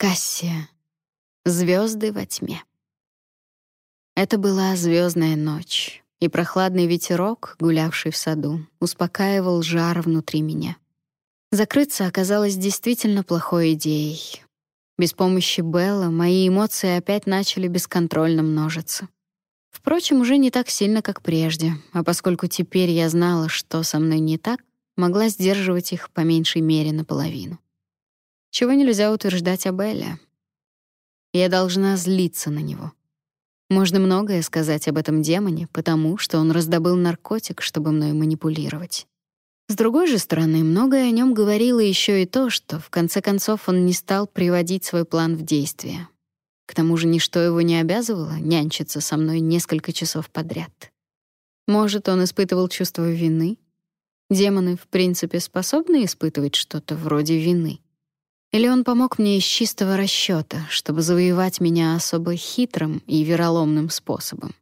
Кассия. Звезды во тьме. Это была звездная ночь, и прохладный ветерок, гулявший в саду, успокаивал жар внутри меня. Закрыться оказалось действительно плохой идеей. Без помощи Белла мои эмоции опять начали бесконтрольно множиться. Впрочем, уже не так сильно, как прежде, а поскольку теперь я знала, что со мной не так, могла сдерживать их по меньшей мере наполовину чего нельзя утверждать об Элле. Я должна злиться на него. Можно многое сказать об этом демоне, потому что он раздобыл наркотик, чтобы мной манипулировать. С другой же стороны, многое о нем говорило еще и то, что в конце концов он не стал приводить свой план в действие. К тому же ничто его не обязывало нянчиться со мной несколько часов подряд. Может, он испытывал чувство вины? Демоны, в принципе, способны испытывать что-то вроде вины. Или он помог мне из чистого расчёта, чтобы завоевать меня особо хитрым и вероломным способом.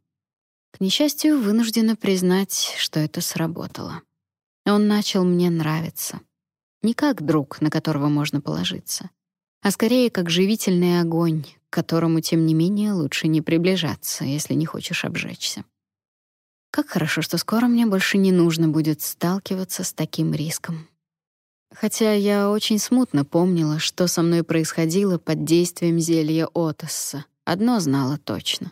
К несчастью, вынуждена признать, что это сработало. Он начал мне нравиться. Не как друг, на которого можно положиться, а скорее как живительный огонь, к которому, тем не менее, лучше не приближаться, если не хочешь обжечься. Как хорошо, что скоро мне больше не нужно будет сталкиваться с таким риском. Хотя я очень смутно помнила, что со мной происходило под действием зелья Отосса. Одно знала точно.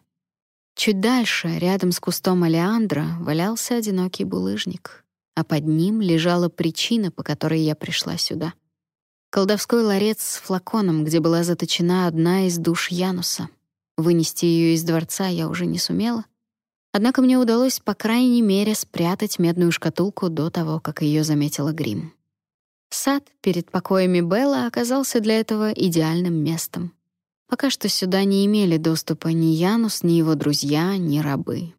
Чуть дальше, рядом с кустом алиандра, валялся одинокий булыжник, а под ним лежала причина, по которой я пришла сюда. Колдовской ларец с флаконом, где была заточена одна из душ Януса. Вынести ее из дворца я уже не сумела. Однако мне удалось, по крайней мере, спрятать медную шкатулку до того, как ее заметила Грим. Сад перед покоями Белла оказался для этого идеальным местом. Пока что сюда не имели доступа ни Янус, ни его друзья, ни рабы.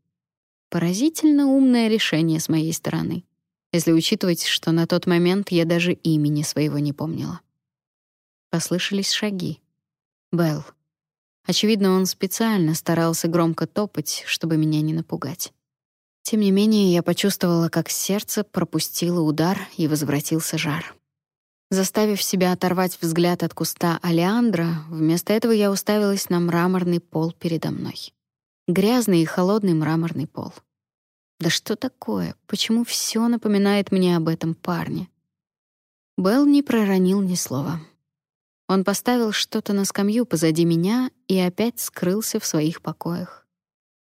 Поразительно умное решение с моей стороны, если учитывать, что на тот момент я даже имени своего не помнила. Послышались шаги. Белл. Очевидно, он специально старался громко топать, чтобы меня не напугать. Тем не менее, я почувствовала, как сердце пропустило удар и возвратился жар. Заставив себя оторвать взгляд от куста алиандра, вместо этого я уставилась на мраморный пол передо мной. Грязный и холодный мраморный пол. Да что такое? Почему все напоминает мне об этом парне? Белл не проронил ни слова. Он поставил что-то на скамью позади меня и опять скрылся в своих покоях.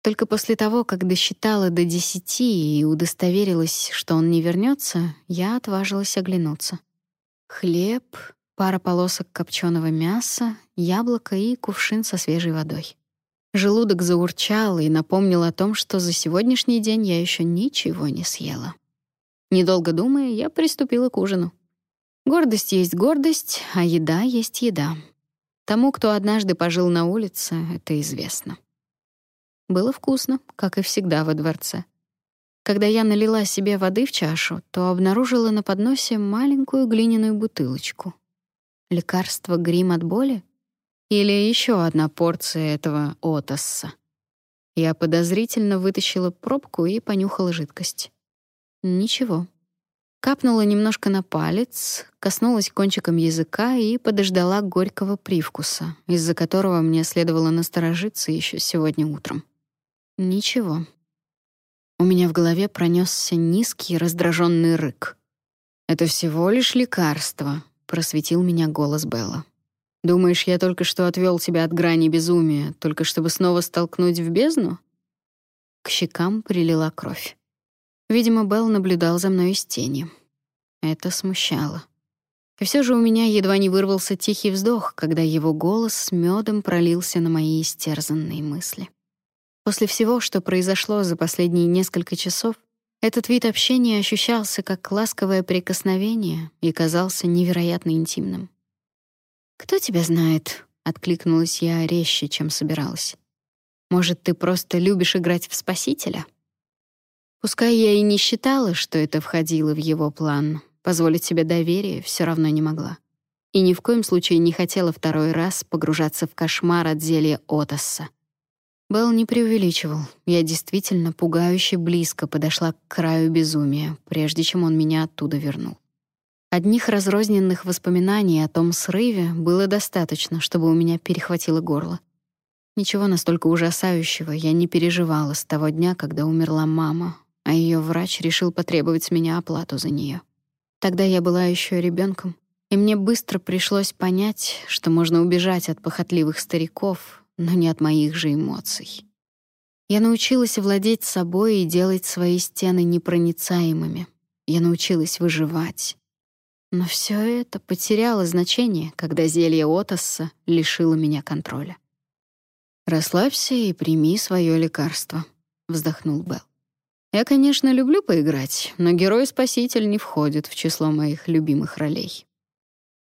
Только после того, как досчитала до десяти и удостоверилась, что он не вернется, я отважилась оглянуться. Хлеб, пара полосок копченого мяса, яблоко и кувшин со свежей водой. Желудок заурчал и напомнил о том, что за сегодняшний день я еще ничего не съела. Недолго думая, я приступила к ужину. Гордость есть гордость, а еда есть еда. Тому, кто однажды пожил на улице, это известно. Было вкусно, как и всегда во дворце. Когда я налила себе воды в чашу, то обнаружила на подносе маленькую глиняную бутылочку. Лекарство грим от боли? Или еще одна порция этого отосса? Я подозрительно вытащила пробку и понюхала жидкость. Ничего. Капнула немножко на палец, коснулась кончиком языка и подождала горького привкуса, из-за которого мне следовало насторожиться еще сегодня утром. Ничего. У меня в голове пронесся низкий раздраженный рык. «Это всего лишь лекарство», — просветил меня голос Белла. «Думаешь, я только что отвел тебя от грани безумия, только чтобы снова столкнуть в бездну?» К щекам прилила кровь. Видимо, Белл наблюдал за мной из тени. Это смущало. И все же у меня едва не вырвался тихий вздох, когда его голос с медом пролился на мои истерзанные мысли. После всего, что произошло за последние несколько часов, этот вид общения ощущался как ласковое прикосновение и казался невероятно интимным. «Кто тебя знает?» — откликнулась я резче, чем собиралась. «Может, ты просто любишь играть в спасителя?» Пускай я и не считала, что это входило в его план, позволить себе доверие все равно не могла. И ни в коем случае не хотела второй раз погружаться в кошмар от зелья Отосса. Белл не преувеличивал. Я действительно пугающе близко подошла к краю безумия, прежде чем он меня оттуда вернул. Одних разрозненных воспоминаний о том срыве было достаточно, чтобы у меня перехватило горло. Ничего настолько ужасающего я не переживала с того дня, когда умерла мама, а ее врач решил потребовать с меня оплату за нее. Тогда я была еще ребенком, и мне быстро пришлось понять, что можно убежать от похотливых стариков, но не от моих же эмоций. Я научилась владеть собой и делать свои стены непроницаемыми. Я научилась выживать. Но все это потеряло значение, когда зелье Отосса лишило меня контроля. «Расслабься и прими свое лекарство», — вздохнул Белл. «Я, конечно, люблю поиграть, но герой-спаситель не входит в число моих любимых ролей».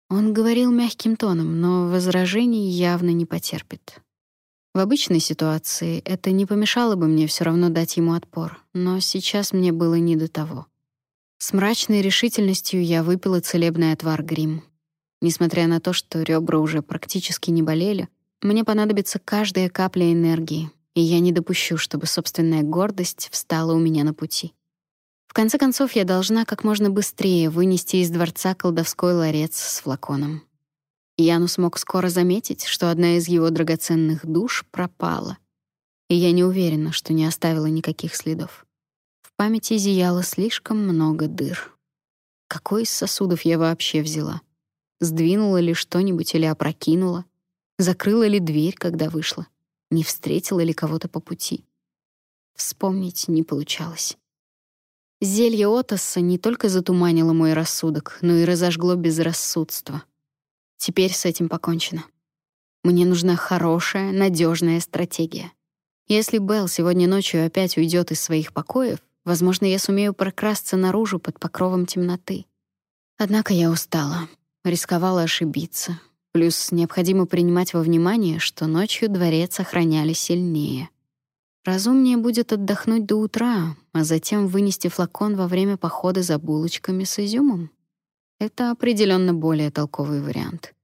Он говорил мягким тоном, но возражений явно не потерпит. В обычной ситуации это не помешало бы мне все равно дать ему отпор, но сейчас мне было не до того. С мрачной решительностью я выпила целебный отвар грим. Несмотря на то, что ребра уже практически не болели, мне понадобится каждая капля энергии, и я не допущу, чтобы собственная гордость встала у меня на пути. В конце концов, я должна как можно быстрее вынести из дворца колдовской ларец с флаконом. Яну смог скоро заметить, что одна из его драгоценных душ пропала, и я не уверена, что не оставила никаких следов. В памяти зияло слишком много дыр. Какой из сосудов я вообще взяла? Сдвинула ли что-нибудь или опрокинула? Закрыла ли дверь, когда вышла? Не встретила ли кого-то по пути? Вспомнить не получалось. Зелье Отосса не только затуманило мой рассудок, но и разожгло безрассудство. Теперь с этим покончено. Мне нужна хорошая, надежная стратегия. Если Белл сегодня ночью опять уйдет из своих покоев, возможно, я сумею прокрасться наружу под покровом темноты. Однако я устала, рисковала ошибиться, Плюс необходимо принимать во внимание, что ночью дворец охраняли сильнее. Разумнее будет отдохнуть до утра, а затем вынести флакон во время похода за булочками с изюмом. Это определенно более толковый вариант.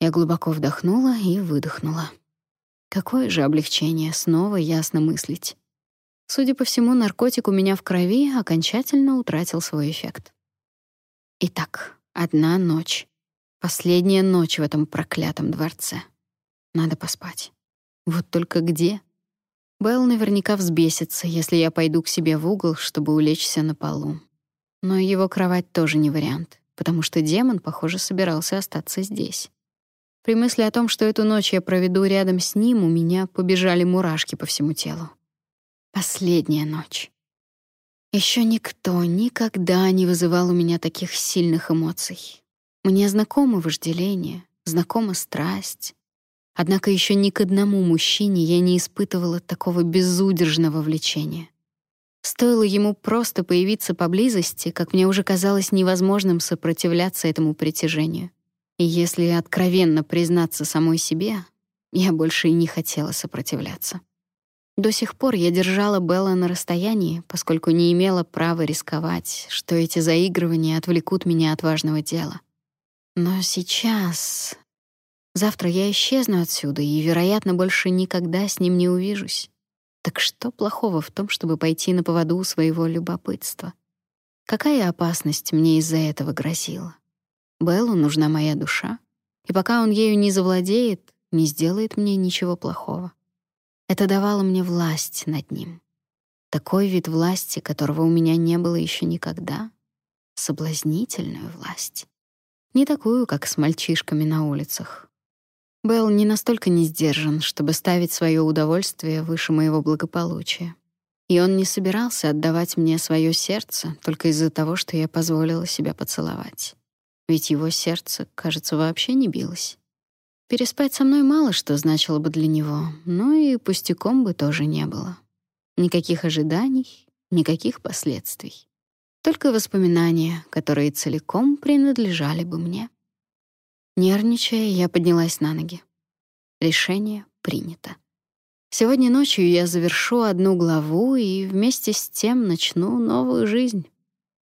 Я глубоко вдохнула и выдохнула. Какое же облегчение снова ясно мыслить. Судя по всему, наркотик у меня в крови окончательно утратил свой эффект. Итак, одна ночь. Последняя ночь в этом проклятом дворце. Надо поспать. Вот только где? Белл наверняка взбесится, если я пойду к себе в угол, чтобы улечься на полу. Но его кровать тоже не вариант, потому что демон, похоже, собирался остаться здесь. При мысли о том, что эту ночь я проведу рядом с ним, у меня побежали мурашки по всему телу. Последняя ночь. Еще никто никогда не вызывал у меня таких сильных эмоций. Мне знакомо вожделение, знакома страсть. Однако еще ни к одному мужчине я не испытывала такого безудержного влечения. Стоило ему просто появиться поблизости, как мне уже казалось невозможным сопротивляться этому притяжению. И если откровенно признаться самой себе, я больше и не хотела сопротивляться. До сих пор я держала Белла на расстоянии, поскольку не имела права рисковать, что эти заигрывания отвлекут меня от важного дела. Но сейчас... Завтра я исчезну отсюда и, вероятно, больше никогда с ним не увижусь. Так что плохого в том, чтобы пойти на поводу у своего любопытства? Какая опасность мне из-за этого грозила? Беллу нужна моя душа, и пока он ею не завладеет, не сделает мне ничего плохого. Это давало мне власть над ним. Такой вид власти, которого у меня не было еще никогда. Соблазнительную власть. Не такую, как с мальчишками на улицах. Белл не настолько не сдержан, чтобы ставить свое удовольствие выше моего благополучия. И он не собирался отдавать мне свое сердце только из-за того, что я позволила себя поцеловать. Ведь его сердце, кажется, вообще не билось. Переспать со мной мало что значило бы для него, но и пустяком бы тоже не было. Никаких ожиданий, никаких последствий. Только воспоминания, которые целиком принадлежали бы мне. Нервничая, я поднялась на ноги. Решение принято. Сегодня ночью я завершу одну главу и вместе с тем начну новую жизнь.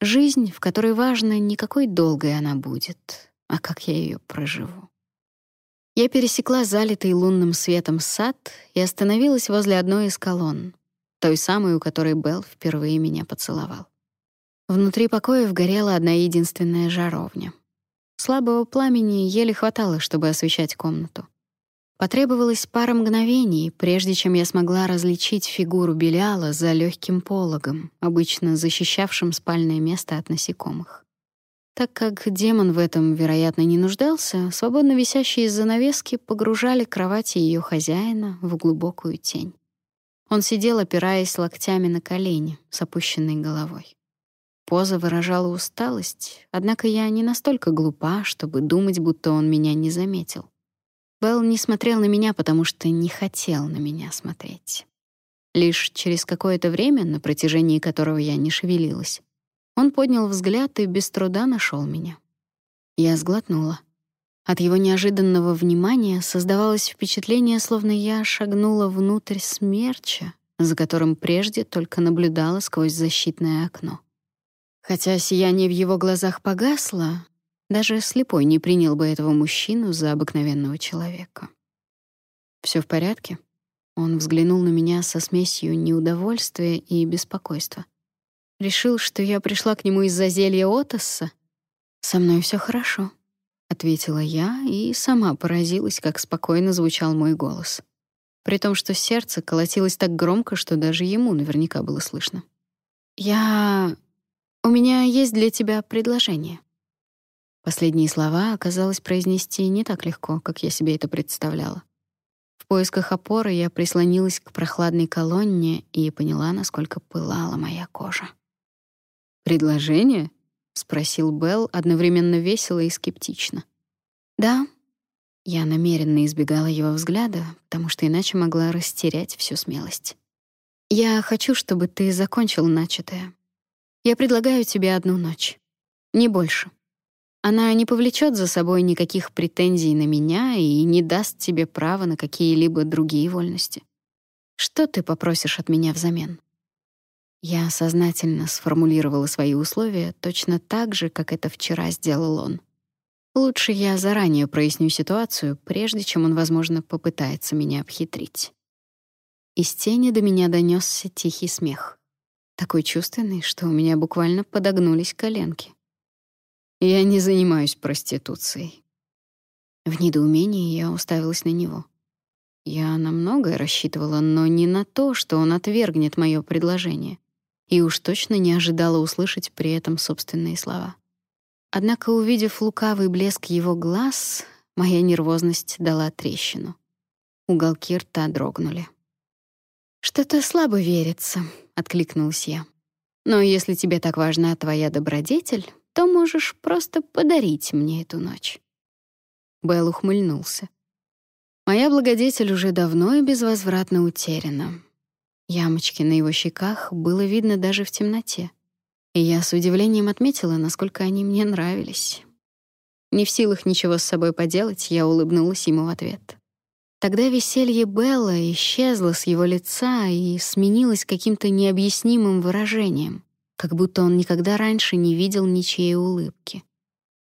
Жизнь, в которой важно не какой долгой она будет, а как я ее проживу. Я пересекла залитый лунным светом сад и остановилась возле одной из колонн, той самой, у которой Белл впервые меня поцеловал. Внутри покоев горела одна единственная жаровня. Слабого пламени еле хватало, чтобы освещать комнату. Потребовалось пара мгновений, прежде чем я смогла различить фигуру Беляла за легким пологом, обычно защищавшим спальное место от насекомых. Так как демон в этом, вероятно, не нуждался, свободно висящие занавески погружали кровать ее хозяина в глубокую тень. Он сидел, опираясь локтями на колени, с опущенной головой. Поза выражала усталость, однако я не настолько глупа, чтобы думать, будто он меня не заметил. Белл не смотрел на меня, потому что не хотел на меня смотреть. Лишь через какое-то время, на протяжении которого я не шевелилась, он поднял взгляд и без труда нашел меня. Я сглотнула. От его неожиданного внимания создавалось впечатление, словно я шагнула внутрь смерча, за которым прежде только наблюдала сквозь защитное окно. Хотя сияние в его глазах погасло, даже слепой не принял бы этого мужчину за обыкновенного человека. Все в порядке?» Он взглянул на меня со смесью неудовольствия и беспокойства. Решил, что я пришла к нему из-за зелья Отосса. Со мной все хорошо, ответила я и сама поразилась, как спокойно звучал мой голос. При том, что сердце колотилось так громко, что даже ему наверняка было слышно. Я у меня есть для тебя предложение. Последние слова оказалось произнести не так легко, как я себе это представляла. В поисках опоры я прислонилась к прохладной колонне и поняла, насколько пылала моя кожа. «Предложение?» — спросил Белл одновременно весело и скептично. «Да». Я намеренно избегала его взгляда, потому что иначе могла растерять всю смелость. «Я хочу, чтобы ты закончил начатое. Я предлагаю тебе одну ночь. Не больше. Она не повлечет за собой никаких претензий на меня и не даст тебе права на какие-либо другие вольности. Что ты попросишь от меня взамен?» Я сознательно сформулировала свои условия точно так же, как это вчера сделал он. Лучше я заранее проясню ситуацию, прежде чем он, возможно, попытается меня обхитрить. Из тени до меня донесся тихий смех. Такой чувственный, что у меня буквально подогнулись коленки. Я не занимаюсь проституцией. В недоумении я уставилась на него. Я на многое рассчитывала, но не на то, что он отвергнет мое предложение и уж точно не ожидала услышать при этом собственные слова. Однако, увидев лукавый блеск его глаз, моя нервозность дала трещину. Уголки рта дрогнули. «Что-то слабо верится», — откликнулась я. «Но если тебе так важна твоя добродетель, то можешь просто подарить мне эту ночь». Белл ухмыльнулся. «Моя благодетель уже давно и безвозвратно утеряна. Ямочки на его щеках было видно даже в темноте. И я с удивлением отметила, насколько они мне нравились. Не в силах ничего с собой поделать, я улыбнулась ему в ответ. Тогда веселье Белла исчезло с его лица и сменилось каким-то необъяснимым выражением, как будто он никогда раньше не видел ничьей улыбки.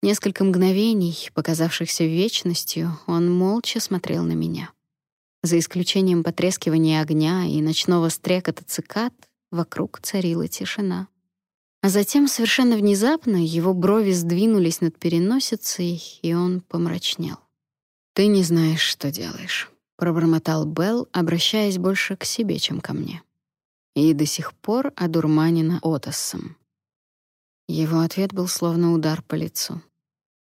Несколько мгновений, показавшихся вечностью, он молча смотрел на меня. За исключением потрескивания огня и ночного стрекота цикад, вокруг царила тишина. А затем совершенно внезапно его брови сдвинулись над переносицей, и он помрачнел. «Ты не знаешь, что делаешь», — пробормотал Белл, обращаясь больше к себе, чем ко мне. И до сих пор одурманена Отоссом. Его ответ был словно удар по лицу.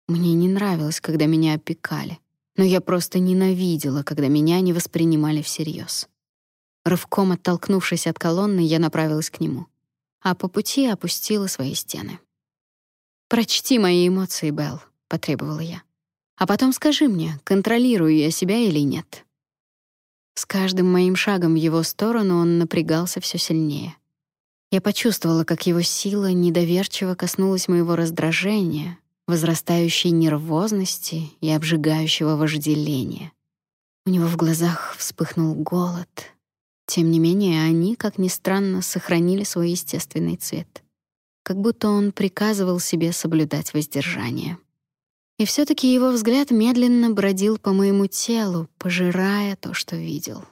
Мне не нравилось, когда меня опекали но я просто ненавидела, когда меня не воспринимали всерьез. Рывком оттолкнувшись от колонны, я направилась к нему, а по пути опустила свои стены. «Прочти мои эмоции, Белл», — потребовала я. «А потом скажи мне, контролирую я себя или нет». С каждым моим шагом в его сторону он напрягался все сильнее. Я почувствовала, как его сила недоверчиво коснулась моего раздражения, возрастающей нервозности и обжигающего вожделения. У него в глазах вспыхнул голод. Тем не менее, они, как ни странно, сохранили свой естественный цвет. Как будто он приказывал себе соблюдать воздержание. И все таки его взгляд медленно бродил по моему телу, пожирая то, что видел.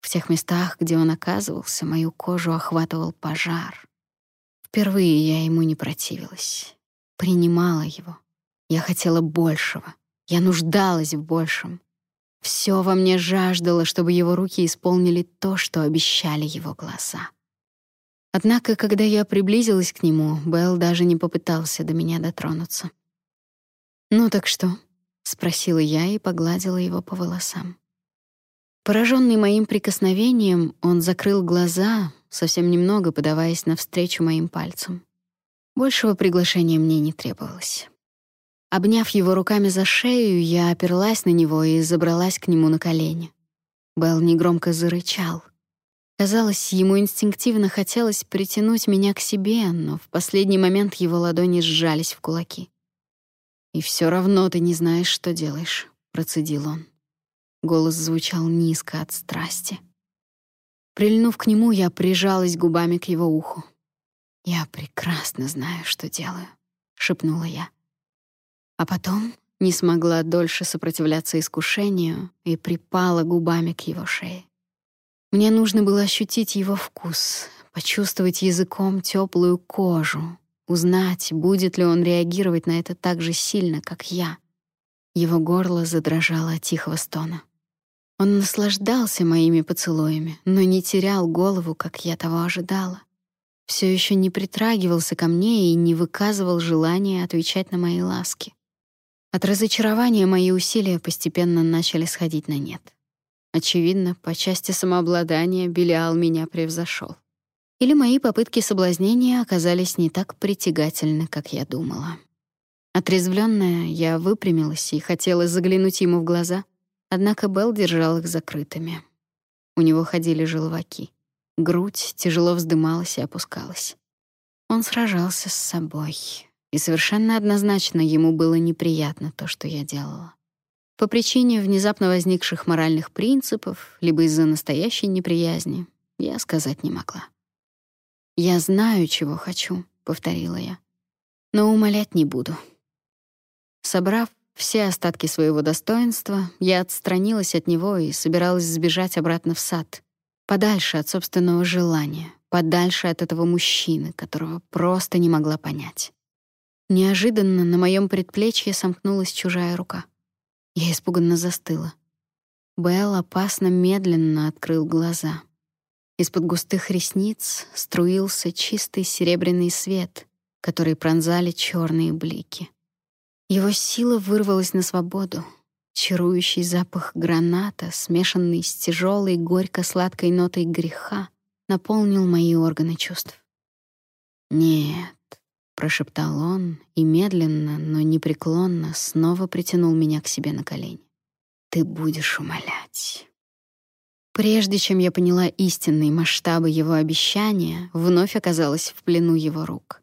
В тех местах, где он оказывался, мою кожу охватывал пожар Впервые я ему не противилась. Принимала его. Я хотела большего. Я нуждалась в большем. Все во мне жаждало, чтобы его руки исполнили то, что обещали его глаза. Однако, когда я приблизилась к нему, Белл даже не попытался до меня дотронуться. «Ну так что?» — спросила я и погладила его по волосам. Пораженный моим прикосновением, он закрыл глаза, совсем немного подаваясь навстречу моим пальцам. Большего приглашения мне не требовалось. Обняв его руками за шею, я оперлась на него и забралась к нему на колени. Белл негромко зарычал. Казалось, ему инстинктивно хотелось притянуть меня к себе, но в последний момент его ладони сжались в кулаки. «И все равно ты не знаешь, что делаешь», — процедил он. Голос звучал низко от страсти. Прильнув к нему, я прижалась губами к его уху. «Я прекрасно знаю, что делаю», — шепнула я. А потом не смогла дольше сопротивляться искушению и припала губами к его шее. Мне нужно было ощутить его вкус, почувствовать языком теплую кожу, узнать, будет ли он реагировать на это так же сильно, как я. Его горло задрожало от тихого стона. Он наслаждался моими поцелуями, но не терял голову, как я того ожидала. Все еще не притрагивался ко мне и не выказывал желания отвечать на мои ласки. От разочарования мои усилия постепенно начали сходить на нет. Очевидно, по части самообладания Белиал меня превзошел. Или мои попытки соблазнения оказались не так притягательны, как я думала. Отрезвленная, я выпрямилась и хотела заглянуть ему в глаза, Однако Белл держал их закрытыми. У него ходили желваки. Грудь тяжело вздымалась и опускалась. Он сражался с собой, и совершенно однозначно ему было неприятно то, что я делала. По причине внезапно возникших моральных принципов, либо из-за настоящей неприязни, я сказать не могла. «Я знаю, чего хочу», — повторила я, — «но умолять не буду». Собрав все остатки своего достоинства, я отстранилась от него и собиралась сбежать обратно в сад, подальше от собственного желания, подальше от этого мужчины, которого просто не могла понять. Неожиданно на моем предплечье сомкнулась чужая рука. Я испуганно застыла. Белл опасно медленно открыл глаза. Из-под густых ресниц струился чистый серебряный свет, который пронзали черные блики. Его сила вырвалась на свободу. Чарующий запах граната, смешанный с тяжелой горько-сладкой нотой греха, наполнил мои органы чувств. «Нет», — прошептал он и медленно, но непреклонно снова притянул меня к себе на колени. «Ты будешь умолять». Прежде чем я поняла истинные масштабы его обещания, вновь оказалась в плену его рук.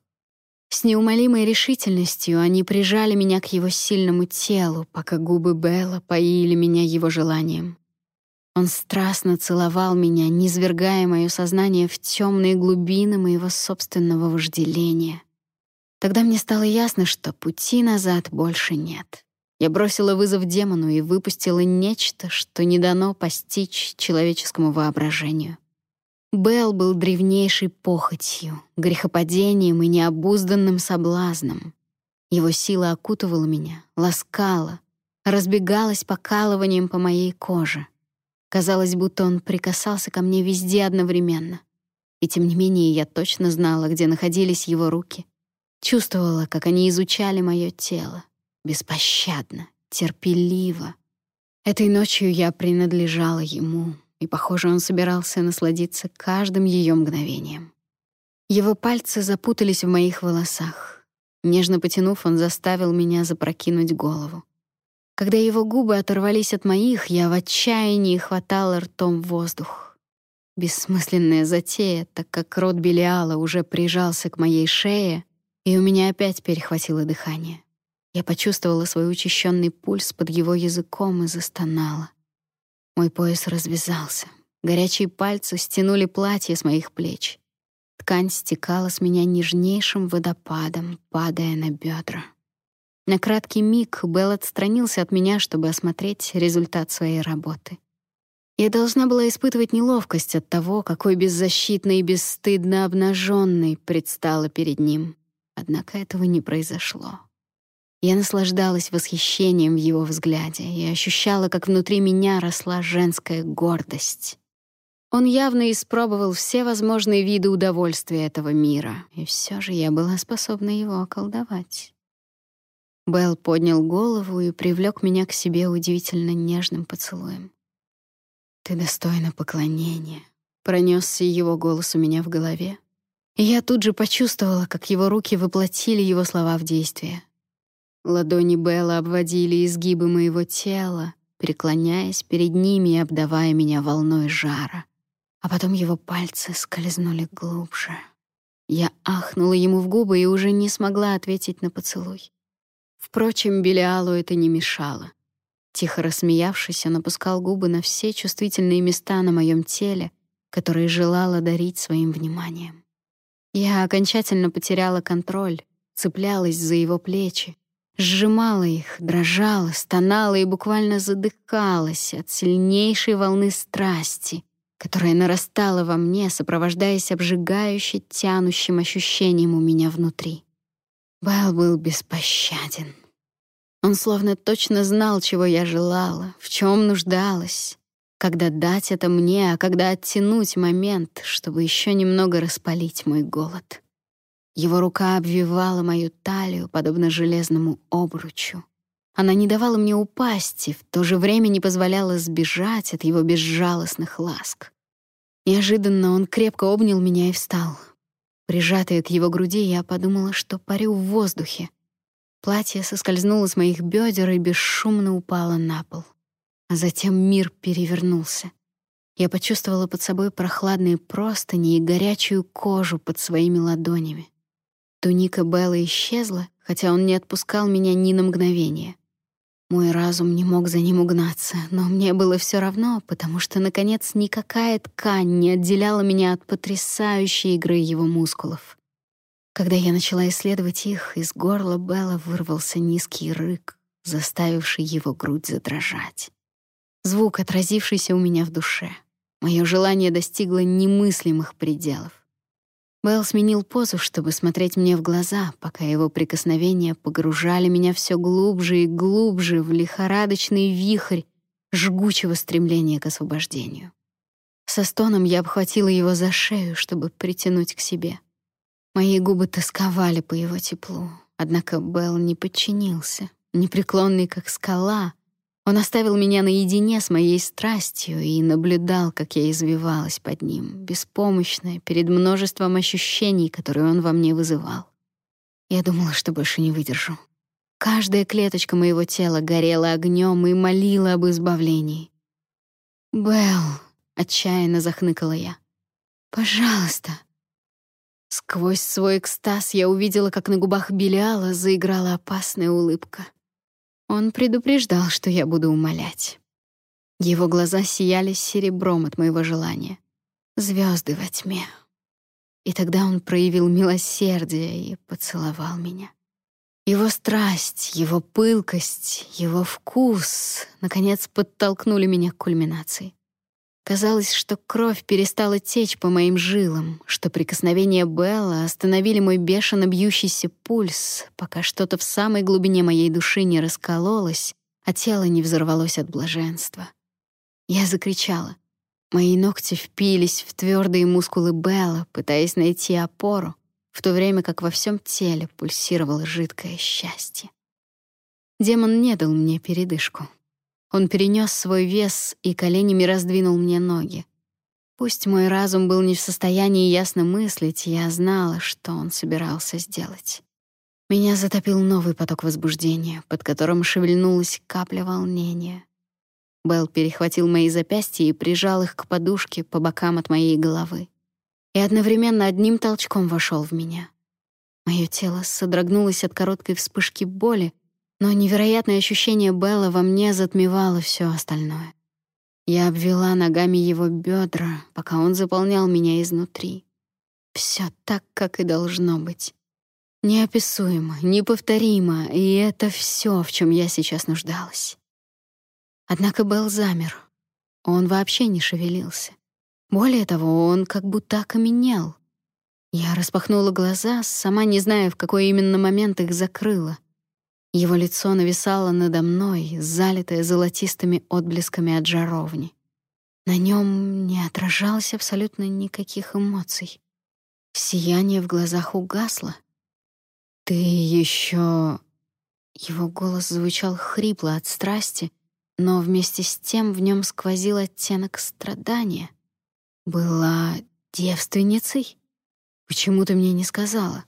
С неумолимой решительностью они прижали меня к его сильному телу, пока губы Белла поили меня его желанием. Он страстно целовал меня, низвергая мое сознание в темные глубины моего собственного вожделения. Тогда мне стало ясно, что пути назад больше нет. Я бросила вызов демону и выпустила нечто, что не дано постичь человеческому воображению. Бел был древнейшей похотью, грехопадением и необузданным соблазном. Его сила окутывала меня, ласкала, разбегалась покалыванием по моей коже. Казалось, будто он прикасался ко мне везде одновременно. И тем не менее я точно знала, где находились его руки. Чувствовала, как они изучали мое тело. Беспощадно, терпеливо. Этой ночью я принадлежала ему, и, похоже, он собирался насладиться каждым ее мгновением. Его пальцы запутались в моих волосах. Нежно потянув, он заставил меня запрокинуть голову. Когда его губы оторвались от моих, я в отчаянии хватала ртом воздух. Бессмысленная затея, так как рот Белиала уже прижался к моей шее, и у меня опять перехватило дыхание. Я почувствовала свой учащенный пульс под его языком и застонала. Мой пояс развязался. Горячие пальцы стянули платье с моих плеч. Ткань стекала с меня нежнейшим водопадом, падая на бедра. На краткий миг Белл отстранился от меня, чтобы осмотреть результат своей работы. Я должна была испытывать неловкость от того, какой беззащитной и бесстыдно обнаженной предстала перед ним. Однако этого не произошло. Я наслаждалась восхищением в его взгляде и ощущала, как внутри меня росла женская гордость. Он явно испробовал все возможные виды удовольствия этого мира, и все же я была способна его околдовать. Белл поднял голову и привлек меня к себе удивительно нежным поцелуем. «Ты достойна поклонения», — пронесся его голос у меня в голове. И я тут же почувствовала, как его руки воплотили его слова в действие. Ладони Белла обводили изгибы моего тела, преклоняясь перед ними и обдавая меня волной жара. А потом его пальцы скользнули глубже. Я ахнула ему в губы и уже не смогла ответить на поцелуй. Впрочем, Белиалу это не мешало. Тихо рассмеявшись, он опускал губы на все чувствительные места на моем теле, которые желала дарить своим вниманием. Я окончательно потеряла контроль, цеплялась за его плечи, сжимала их, дрожала, стонала и буквально задыхалась от сильнейшей волны страсти, которая нарастала во мне, сопровождаясь обжигающе тянущим ощущением у меня внутри. Белл был беспощаден. Он словно точно знал, чего я желала, в чем нуждалась, когда дать это мне, а когда оттянуть момент, чтобы еще немного распалить мой голод. Его рука обвивала мою талию, подобно железному обручу. Она не давала мне упасть и в то же время не позволяла сбежать от его безжалостных ласк. Неожиданно он крепко обнял меня и встал. Прижатая к его груди, я подумала, что парю в воздухе, Платье соскользнуло с моих бедер и бесшумно упало на пол. А затем мир перевернулся. Я почувствовала под собой прохладные простыни и горячую кожу под своими ладонями. Туника Белла исчезла, хотя он не отпускал меня ни на мгновение. Мой разум не мог за ним угнаться, но мне было все равно, потому что, наконец, никакая ткань не отделяла меня от потрясающей игры его мускулов. Когда я начала исследовать их, из горла Белла вырвался низкий рык, заставивший его грудь задрожать. Звук, отразившийся у меня в душе. Мое желание достигло немыслимых пределов. Белл сменил позу, чтобы смотреть мне в глаза, пока его прикосновения погружали меня все глубже и глубже в лихорадочный вихрь жгучего стремления к освобождению. Со стоном я обхватила его за шею, чтобы притянуть к себе — Мои губы тосковали по его теплу, однако Белл не подчинился. Непреклонный, как скала, он оставил меня наедине с моей страстью и наблюдал, как я извивалась под ним, беспомощная, перед множеством ощущений, которые он во мне вызывал. Я думала, что больше не выдержу. Каждая клеточка моего тела горела огнем и молила об избавлении. «Белл», — отчаянно захныкала я, — «пожалуйста, Сквозь свой экстаз я увидела, как на губах Белиала заиграла опасная улыбка. Он предупреждал, что я буду умолять. Его глаза сияли серебром от моего желания. Звезды во тьме. И тогда он проявил милосердие и поцеловал меня. Его страсть, его пылкость, его вкус, наконец, подтолкнули меня к кульминации. Казалось, что кровь перестала течь по моим жилам, что прикосновения Белла остановили мой бешено бьющийся пульс, пока что-то в самой глубине моей души не раскололось, а тело не взорвалось от блаженства. Я закричала. Мои ногти впились в твердые мускулы Белла, пытаясь найти опору, в то время как во всем теле пульсировало жидкое счастье. Демон не дал мне передышку. Он перенес свой вес и коленями раздвинул мне ноги. Пусть мой разум был не в состоянии ясно мыслить, я знала, что он собирался сделать. Меня затопил новый поток возбуждения, под которым шевельнулась капля волнения. Белл перехватил мои запястья и прижал их к подушке по бокам от моей головы. И одновременно одним толчком вошел в меня. Мое тело содрогнулось от короткой вспышки боли, но невероятное ощущение Белла во мне затмевало все остальное. Я обвела ногами его бедра, пока он заполнял меня изнутри. Все так, как и должно быть. Неописуемо, неповторимо, и это все, в чем я сейчас нуждалась. Однако Белл замер. Он вообще не шевелился. Более того, он как будто окаменел. Я распахнула глаза, сама не зная, в какой именно момент их закрыла. Его лицо нависало надо мной, залитое золотистыми отблесками от жаровни. На нем не отражалось абсолютно никаких эмоций. Сияние в глазах угасло. «Ты еще...» Его голос звучал хрипло от страсти, но вместе с тем в нем сквозил оттенок страдания. «Была девственницей? Почему ты мне не сказала?»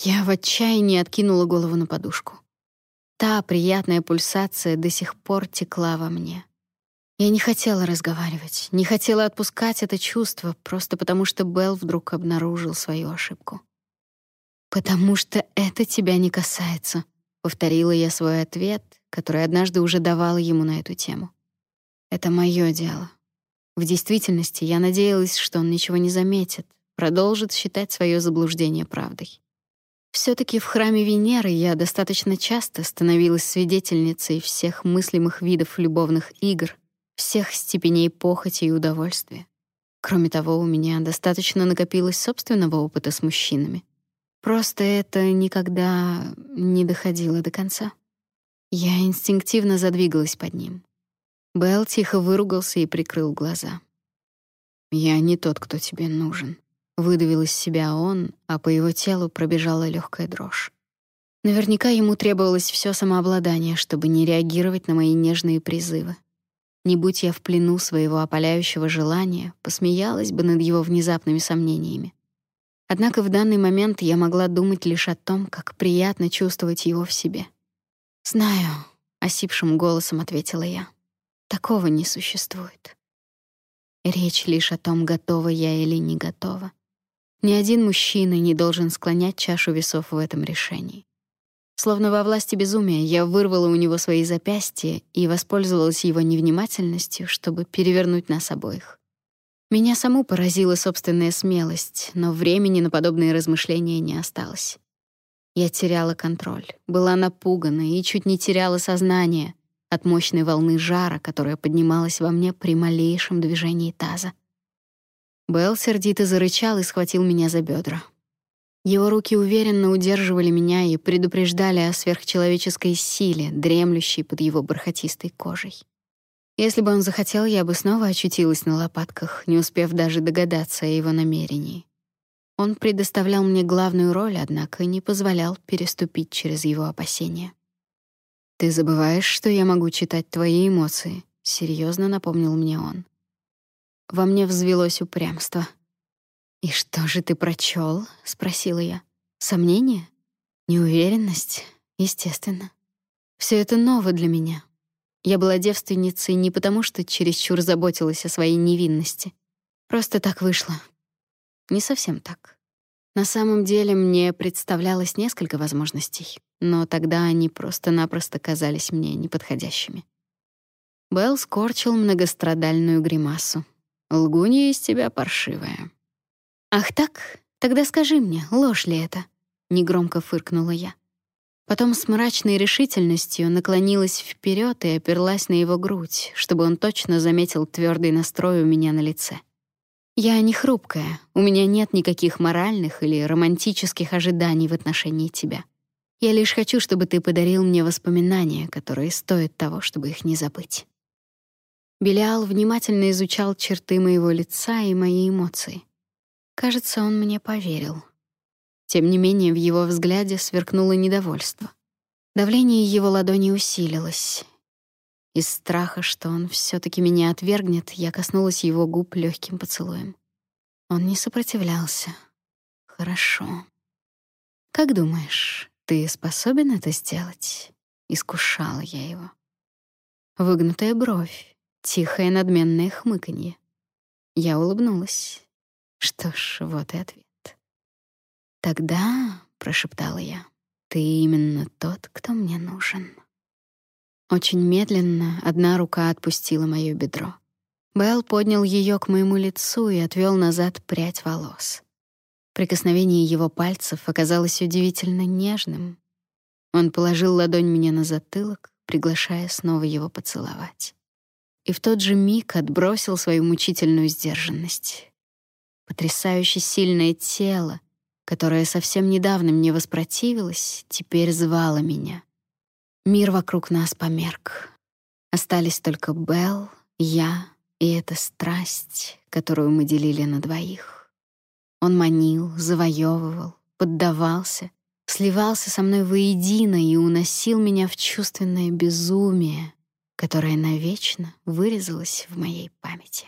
Я в отчаянии откинула голову на подушку. Та приятная пульсация до сих пор текла во мне. Я не хотела разговаривать, не хотела отпускать это чувство, просто потому что Белл вдруг обнаружил свою ошибку. «Потому что это тебя не касается», — повторила я свой ответ, который однажды уже давала ему на эту тему. «Это моё дело». В действительности я надеялась, что он ничего не заметит, продолжит считать свое заблуждение правдой. Все таки в храме Венеры я достаточно часто становилась свидетельницей всех мыслимых видов любовных игр, всех степеней похоти и удовольствия. Кроме того, у меня достаточно накопилось собственного опыта с мужчинами. Просто это никогда не доходило до конца. Я инстинктивно задвигалась под ним. Белл тихо выругался и прикрыл глаза. «Я не тот, кто тебе нужен», — выдавил из себя он, а по его телу пробежала легкая дрожь. Наверняка ему требовалось все самообладание, чтобы не реагировать на мои нежные призывы. Не будь я в плену своего опаляющего желания, посмеялась бы над его внезапными сомнениями. Однако в данный момент я могла думать лишь о том, как приятно чувствовать его в себе. «Знаю», — осипшим голосом ответила я. «Такого не существует». Речь лишь о том, готова я или не готова. Ни один мужчина не должен склонять чашу весов в этом решении. Словно во власти безумия, я вырвала у него свои запястья и воспользовалась его невнимательностью, чтобы перевернуть нас обоих. Меня саму поразила собственная смелость, но времени на подобные размышления не осталось. Я теряла контроль, была напугана и чуть не теряла сознание от мощной волны жара, которая поднималась во мне при малейшем движении таза. Белл сердито зарычал и схватил меня за бедра. Его руки уверенно удерживали меня и предупреждали о сверхчеловеческой силе, дремлющей под его бархатистой кожей. Если бы он захотел, я бы снова очутилась на лопатках, не успев даже догадаться о его намерении. Он предоставлял мне главную роль, однако не позволял переступить через его опасения. «Ты забываешь, что я могу читать твои эмоции», — серьезно напомнил мне он. Во мне взвелось упрямство — «И что же ты прочел? спросила я. «Сомнение? Неуверенность? Естественно. Все это ново для меня. Я была девственницей не потому, что чересчур заботилась о своей невинности. Просто так вышло. Не совсем так. На самом деле мне представлялось несколько возможностей, но тогда они просто-напросто казались мне неподходящими. Белл скорчил многострадальную гримасу. «Лгунья из тебя паршивая. «Ах так? Тогда скажи мне, ложь ли это?» — негромко фыркнула я. Потом с мрачной решительностью наклонилась вперед и оперлась на его грудь, чтобы он точно заметил твердый настрой у меня на лице. «Я не хрупкая, у меня нет никаких моральных или романтических ожиданий в отношении тебя. Я лишь хочу, чтобы ты подарил мне воспоминания, которые стоят того, чтобы их не забыть». Белиал внимательно изучал черты моего лица и мои эмоции. Кажется, он мне поверил. Тем не менее, в его взгляде сверкнуло недовольство. Давление его ладони усилилось. Из страха, что он все таки меня отвергнет, я коснулась его губ легким поцелуем. Он не сопротивлялся. Хорошо. Как думаешь, ты способен это сделать? Искушала я его. Выгнутая бровь, тихое надменное хмыканье. Я улыбнулась. Что ж, вот и ответ. «Тогда», — прошептала я, — «ты именно тот, кто мне нужен». Очень медленно одна рука отпустила моё бедро. Белл поднял её к моему лицу и отвёл назад прядь волос. Прикосновение его пальцев оказалось удивительно нежным. Он положил ладонь мне на затылок, приглашая снова его поцеловать. И в тот же миг отбросил свою мучительную сдержанность. Потрясающе сильное тело, которое совсем недавно мне воспротивилось, теперь звало меня. Мир вокруг нас померк. Остались только Белл, я и эта страсть, которую мы делили на двоих. Он манил, завоевывал, поддавался, сливался со мной воедино и уносил меня в чувственное безумие, которое навечно вырезалось в моей памяти.